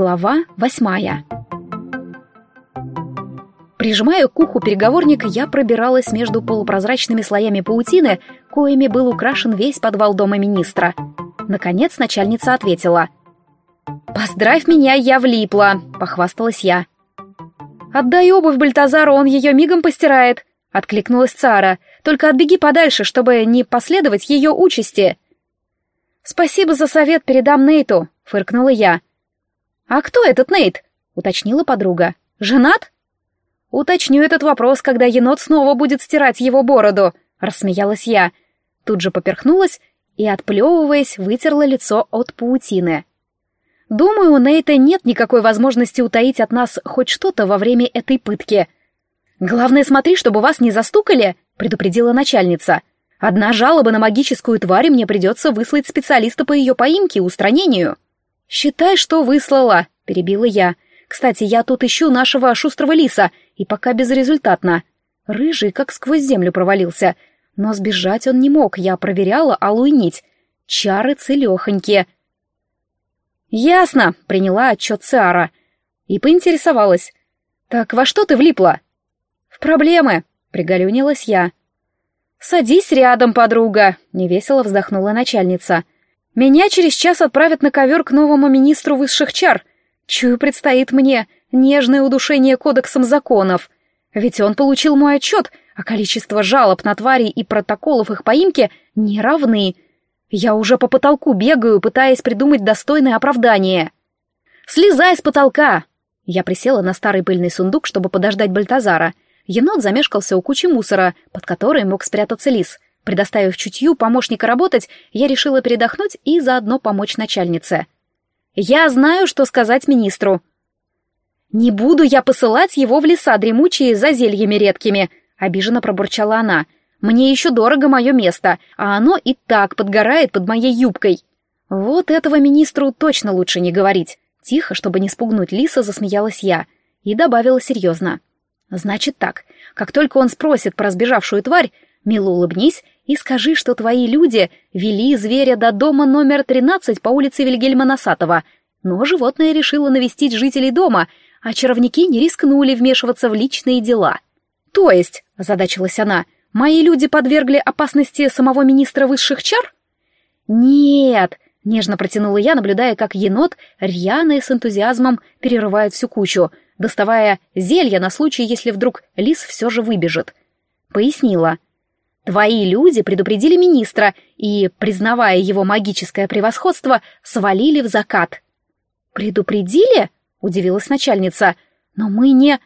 Глава восьмая. Прижимая к уху переговорник, я пробиралась между полупрозрачными слоями паутины, коими был украшен весь подвал дома министра. Наконец начальница ответила. «Поздравь меня, я влипла», — похвасталась я. «Отдай обувь Бальтазару, он ее мигом постирает», — откликнулась Цара. «Только отбеги подальше, чтобы не последовать ее участи». «Спасибо за совет, передам Нейту», — фыркнула я. «А кто этот Нейт?» — уточнила подруга. «Женат?» «Уточню этот вопрос, когда енот снова будет стирать его бороду», — рассмеялась я. Тут же поперхнулась и, отплевываясь, вытерла лицо от паутины. «Думаю, у Нейта нет никакой возможности утаить от нас хоть что-то во время этой пытки». «Главное, смотри, чтобы вас не застукали», — предупредила начальница. «Одна жалоба на магическую тварь, мне придется выслать специалиста по ее поимке и устранению». «Считай, что выслала», — перебила я. «Кстати, я тут ищу нашего шустрого лиса, и пока безрезультатно. Рыжий как сквозь землю провалился. Но сбежать он не мог, я проверяла алую нить. Чары целехонькие». «Ясно», — приняла отчет Циара. И поинтересовалась. «Так во что ты влипла?» «В проблемы», — приголюнилась я. «Садись рядом, подруга», — невесело вздохнула начальница. Меня через час отправят на ковер к новому министру высших чар. Чую, предстоит мне нежное удушение кодексом законов. Ведь он получил мой отчет, а количество жалоб на твари и протоколов их поимки не равны. Я уже по потолку бегаю, пытаясь придумать достойное оправдание. «Слезай с потолка!» Я присела на старый пыльный сундук, чтобы подождать Бальтазара. Енот замешкался у кучи мусора, под которой мог спрятаться лис — Предоставив чутью помощника работать, я решила передохнуть и заодно помочь начальнице. «Я знаю, что сказать министру». «Не буду я посылать его в леса дремучие за зельями редкими», — обиженно пробурчала она. «Мне еще дорого мое место, а оно и так подгорает под моей юбкой». «Вот этого министру точно лучше не говорить». Тихо, чтобы не спугнуть лиса, засмеялась я и добавила серьезно. «Значит так, как только он спросит про сбежавшую тварь, мило улыбнись и скажи, что твои люди вели зверя до дома номер 13 по улице Вильгельма Носатова, но животное решило навестить жителей дома, а чаровники не рискнули вмешиваться в личные дела. То есть, озадачилась она, мои люди подвергли опасности самого министра высших чар? Нет, нежно протянула я, наблюдая, как енот рьяно и с энтузиазмом перерывает всю кучу, доставая зелья на случай, если вдруг лис все же выбежит. Пояснила — Твои люди предупредили министра и, признавая его магическое превосходство, свалили в закат. «Предупредили?» — удивилась начальница. «Но мы не...»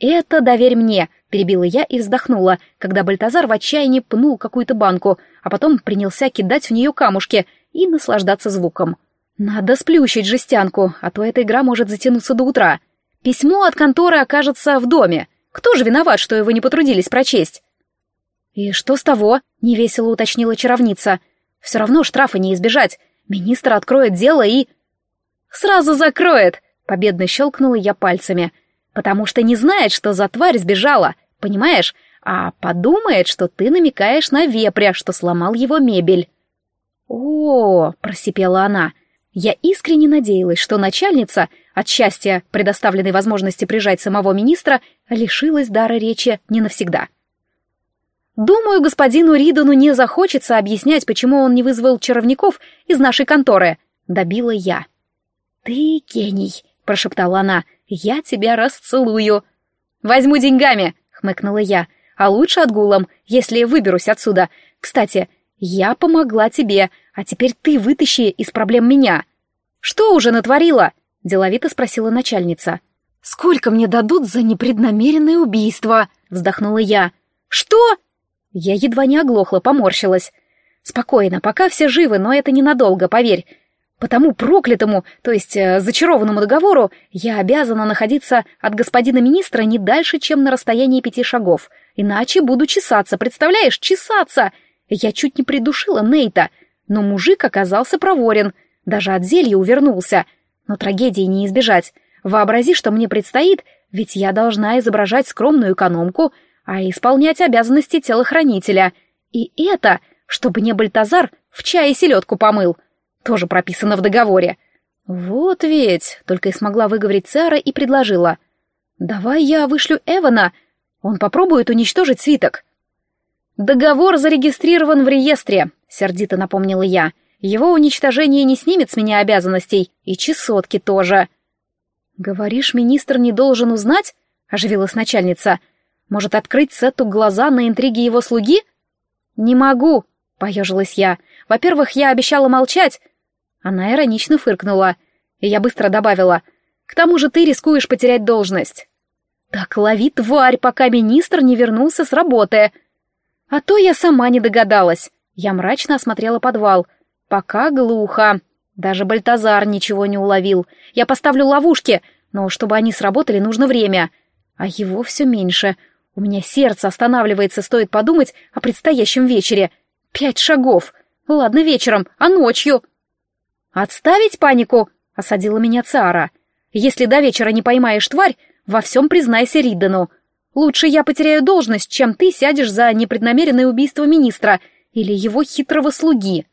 «Это доверь мне», — перебила я и вздохнула, когда Бальтазар в отчаянии пнул какую-то банку, а потом принялся кидать в нее камушки и наслаждаться звуком. «Надо сплющить жестянку, а то эта игра может затянуться до утра. Письмо от конторы окажется в доме. Кто же виноват, что его не потрудились прочесть?» «И что с того?» — невесело уточнила чаровница. «Все равно штрафа не избежать. Министр откроет дело и...» «Сразу закроет!» — победно щелкнула я пальцами. «Потому что не знает, что за тварь сбежала, понимаешь? А подумает, что ты намекаешь на вепря, что сломал его мебель». «О, -о, -о просипела она. Я искренне надеялась, что начальница, от счастья предоставленной возможности прижать самого министра, лишилась дара речи не навсегда. Думаю, господину Ридону не захочется объяснять, почему он не вызвал чаровников из нашей конторы. Добила я. Ты гений, прошептала она. Я тебя расцелую. Возьму деньгами, хмыкнула я. А лучше отгулом, если выберусь отсюда. Кстати, я помогла тебе, а теперь ты вытащи из проблем меня. Что уже натворила? деловито спросила начальница. Сколько мне дадут за непреднамеренное убийство? вздохнула я. Что? Я едва не оглохла, поморщилась. Спокойно, пока все живы, но это ненадолго, поверь. По тому проклятому, то есть э, зачарованному договору, я обязана находиться от господина министра не дальше, чем на расстоянии пяти шагов. Иначе буду чесаться, представляешь, чесаться! Я чуть не придушила Нейта, но мужик оказался проворен, даже от зелья увернулся. Но трагедии не избежать. Вообрази, что мне предстоит, ведь я должна изображать скромную экономку — а исполнять обязанности телохранителя. И это, чтобы не Бальтазар в чае селедку помыл. Тоже прописано в договоре. Вот ведь, только и смогла выговорить Сара и предложила. Давай я вышлю Эвана, он попробует уничтожить свиток. Договор зарегистрирован в реестре, сердито напомнила я. Его уничтожение не снимет с меня обязанностей, и чесотки тоже. Говоришь, министр не должен узнать? Оживилась начальница. Может, открыть Сету глаза на интриги его слуги? Не могу, поежилась я. Во-первых, я обещала молчать. Она иронично фыркнула. И я быстро добавила. К тому же ты рискуешь потерять должность. Так лови тварь, пока министр не вернулся с работы. А то я сама не догадалась. Я мрачно осмотрела подвал. Пока глухо. Даже Бальтазар ничего не уловил. Я поставлю ловушки, но чтобы они сработали, нужно время. А его все меньше. У меня сердце останавливается, стоит подумать о предстоящем вечере. Пять шагов. Ладно, вечером, а ночью? Отставить панику, осадила меня Циара. Если до вечера не поймаешь тварь, во всем признайся Риддену. Лучше я потеряю должность, чем ты сядешь за непреднамеренное убийство министра или его хитрого слуги.